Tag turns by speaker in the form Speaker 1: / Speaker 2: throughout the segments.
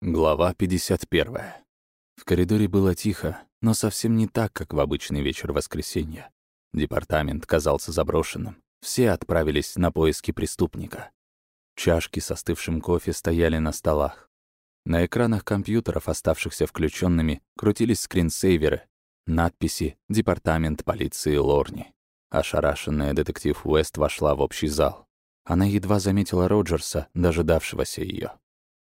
Speaker 1: Глава 51. В коридоре было тихо, но совсем не так, как в обычный вечер воскресенья. Департамент казался заброшенным. Все отправились на поиски преступника. Чашки с остывшим кофе стояли на столах. На экранах компьютеров, оставшихся включенными, крутились скринсейверы, надписи «Департамент полиции Лорни». Ошарашенная детектив Уэст вошла в общий зал. Она едва заметила Роджерса, дожидавшегося ее.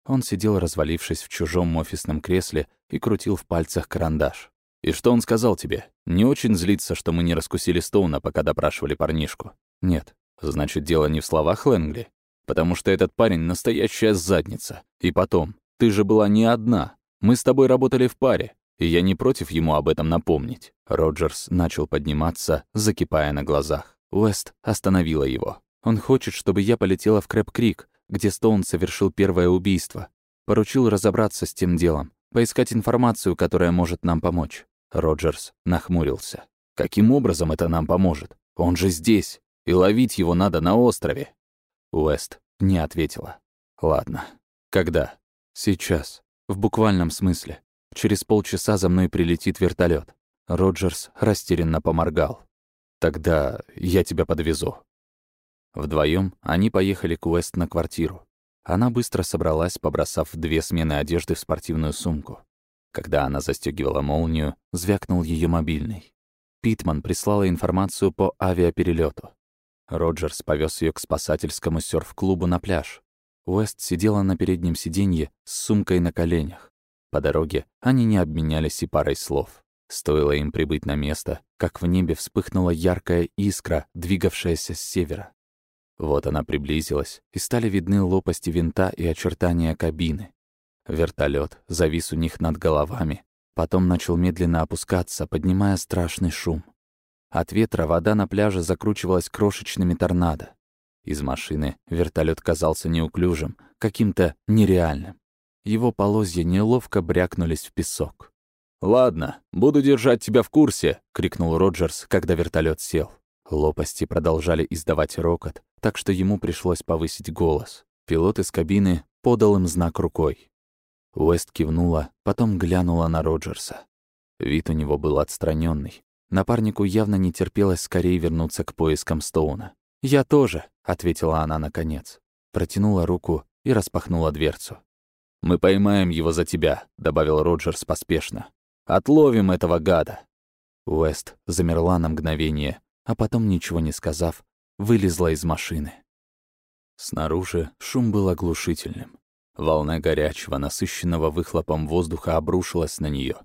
Speaker 1: Он сидел, развалившись в чужом офисном кресле, и крутил в пальцах карандаш. «И что он сказал тебе? Не очень злится, что мы не раскусили Стоуна, пока допрашивали парнишку?» «Нет. Значит, дело не в словах Лэнгли? Потому что этот парень — настоящая задница. И потом, ты же была не одна. Мы с тобой работали в паре, и я не против ему об этом напомнить». Роджерс начал подниматься, закипая на глазах. Уэст остановила его. «Он хочет, чтобы я полетела в Крэп-Крик, где Стоун совершил первое убийство. Поручил разобраться с тем делом, поискать информацию, которая может нам помочь. Роджерс нахмурился. «Каким образом это нам поможет? Он же здесь, и ловить его надо на острове». Уэст не ответила. «Ладно. Когда?» «Сейчас. В буквальном смысле. Через полчаса за мной прилетит вертолет. Роджерс растерянно поморгал. «Тогда я тебя подвезу». Вдвоем они поехали к Уэст на квартиру. Она быстро собралась, побросав две смены одежды в спортивную сумку. Когда она застегивала молнию, звякнул ее мобильный. Питман прислала информацию по авиаперелету. Роджерс повез ее к спасательскому серф-клубу на пляж. Уэст сидела на переднем сиденье с сумкой на коленях. По дороге они не обменялись и парой слов. Стоило им прибыть на место, как в небе вспыхнула яркая искра, двигавшаяся с севера. Вот она приблизилась, и стали видны лопасти винта и очертания кабины. Вертолет завис у них над головами, потом начал медленно опускаться, поднимая страшный шум. От ветра вода на пляже закручивалась крошечными торнадо. Из машины вертолет казался неуклюжим, каким-то нереальным. Его полозья неловко брякнулись в песок. «Ладно, буду держать тебя в курсе», — крикнул Роджерс, когда вертолет сел. Лопасти продолжали издавать рокот, так что ему пришлось повысить голос. Пилот из кабины подал им знак рукой. Уэст кивнула, потом глянула на Роджерса. Вид у него был отстраненный. Напарнику явно не терпелось скорее вернуться к поискам Стоуна. «Я тоже», — ответила она наконец. Протянула руку и распахнула дверцу. «Мы поймаем его за тебя», — добавил Роджерс поспешно. «Отловим этого гада». Уэст замерла на мгновение, а потом, ничего не сказав, вылезла из машины. Снаружи шум был оглушительным. Волна горячего, насыщенного выхлопом воздуха обрушилась на нее.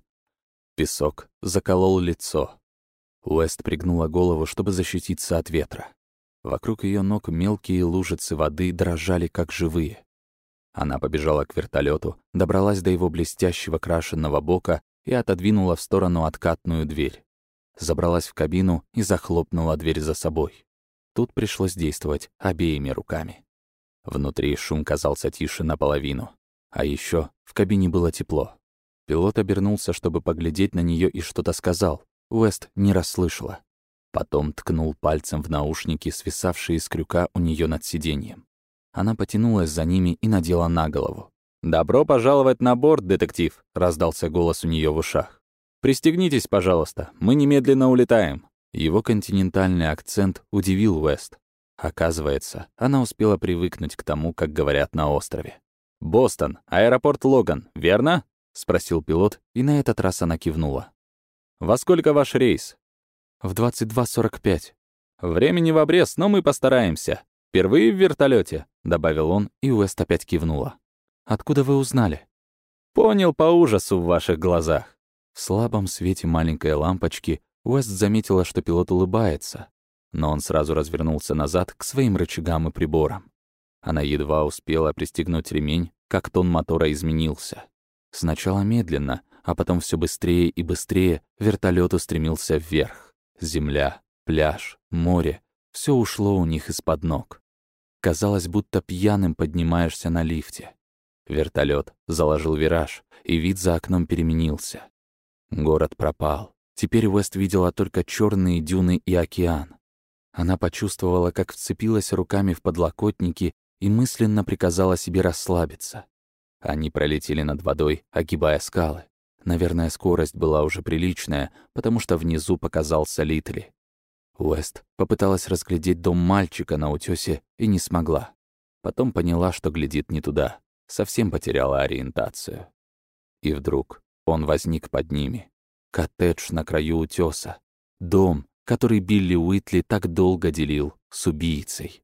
Speaker 1: Песок заколол лицо. Уэст пригнула голову, чтобы защититься от ветра. Вокруг ее ног мелкие лужицы воды дрожали, как живые. Она побежала к вертолету, добралась до его блестящего крашенного бока и отодвинула в сторону откатную дверь забралась в кабину и захлопнула дверь за собой. Тут пришлось действовать обеими руками. Внутри шум казался тише наполовину. А еще в кабине было тепло. Пилот обернулся, чтобы поглядеть на нее и что-то сказал. Уэст не расслышала. Потом ткнул пальцем в наушники, свисавшие из крюка у нее над сиденьем. Она потянулась за ними и надела на голову. «Добро пожаловать на борт, детектив!» — раздался голос у нее в ушах. «Пристегнитесь, пожалуйста, мы немедленно улетаем». Его континентальный акцент удивил Уэст. Оказывается, она успела привыкнуть к тому, как говорят на острове. «Бостон, аэропорт Логан, верно?» — спросил пилот, и на этот раз она кивнула. «Во сколько ваш рейс?» «В 22.45». «Времени в обрез, но мы постараемся. Впервые в вертолете, добавил он, и Уэст опять кивнула. «Откуда вы узнали?» «Понял по ужасу в ваших глазах. В слабом свете маленькой лампочки Уэст заметила, что пилот улыбается, но он сразу развернулся назад к своим рычагам и приборам. Она едва успела пристегнуть ремень, как тон мотора изменился. Сначала медленно, а потом все быстрее и быстрее вертолет устремился вверх. Земля, пляж, море — все ушло у них из-под ног. Казалось, будто пьяным поднимаешься на лифте. Вертолет заложил вираж, и вид за окном переменился. Город пропал. Теперь Уэст видела только черные дюны и океан. Она почувствовала, как вцепилась руками в подлокотники и мысленно приказала себе расслабиться. Они пролетели над водой, огибая скалы. Наверное, скорость была уже приличная, потому что внизу показался Литли. Уэст попыталась разглядеть дом мальчика на утёсе и не смогла. Потом поняла, что глядит не туда. Совсем потеряла ориентацию. И вдруг он возник под ними. Коттедж на краю утёса. Дом, который Билли Уитли так долго делил с убийцей.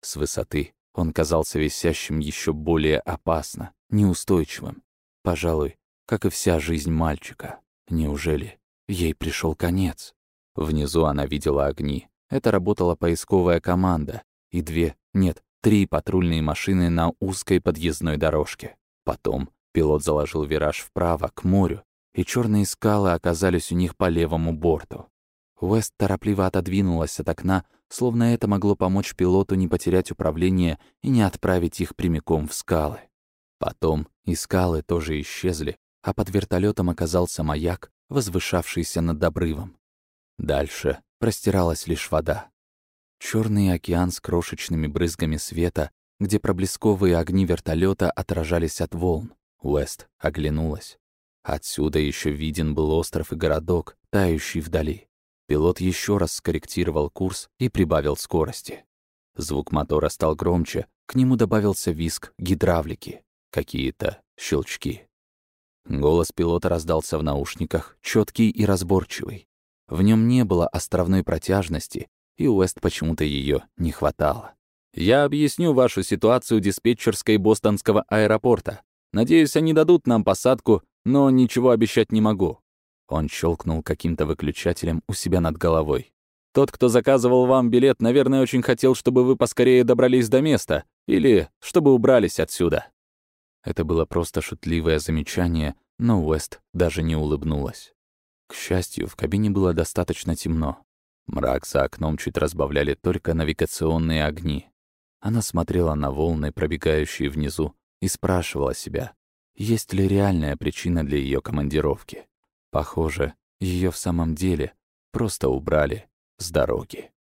Speaker 1: С высоты он казался висящим еще более опасно, неустойчивым. Пожалуй, как и вся жизнь мальчика. Неужели ей пришел конец? Внизу она видела огни. Это работала поисковая команда. И две, нет, три патрульные машины на узкой подъездной дорожке. Потом пилот заложил вираж вправо, к морю, и черные скалы оказались у них по левому борту. Уэст торопливо отодвинулась от окна, словно это могло помочь пилоту не потерять управление и не отправить их прямиком в скалы. Потом и скалы тоже исчезли, а под вертолетом оказался маяк, возвышавшийся над обрывом. Дальше простиралась лишь вода. Черный океан с крошечными брызгами света, где проблесковые огни вертолета отражались от волн. Уэст оглянулась. Отсюда еще виден был остров и городок, тающий вдали. Пилот еще раз скорректировал курс и прибавил скорости. Звук мотора стал громче, к нему добавился виск гидравлики, какие-то щелчки. Голос пилота раздался в наушниках, четкий и разборчивый. В нем не было островной протяжности, и Уэст почему-то ее не хватало. «Я объясню вашу ситуацию диспетчерской бостонского аэропорта. Надеюсь, они дадут нам посадку, но ничего обещать не могу. Он щелкнул каким-то выключателем у себя над головой. «Тот, кто заказывал вам билет, наверное, очень хотел, чтобы вы поскорее добрались до места или чтобы убрались отсюда». Это было просто шутливое замечание, но Уэст даже не улыбнулась. К счастью, в кабине было достаточно темно. Мрак за окном чуть разбавляли только навигационные огни. Она смотрела на волны, пробегающие внизу, и спрашивала себя, есть ли реальная причина для ее командировки. Похоже, ее в самом деле просто убрали с дороги.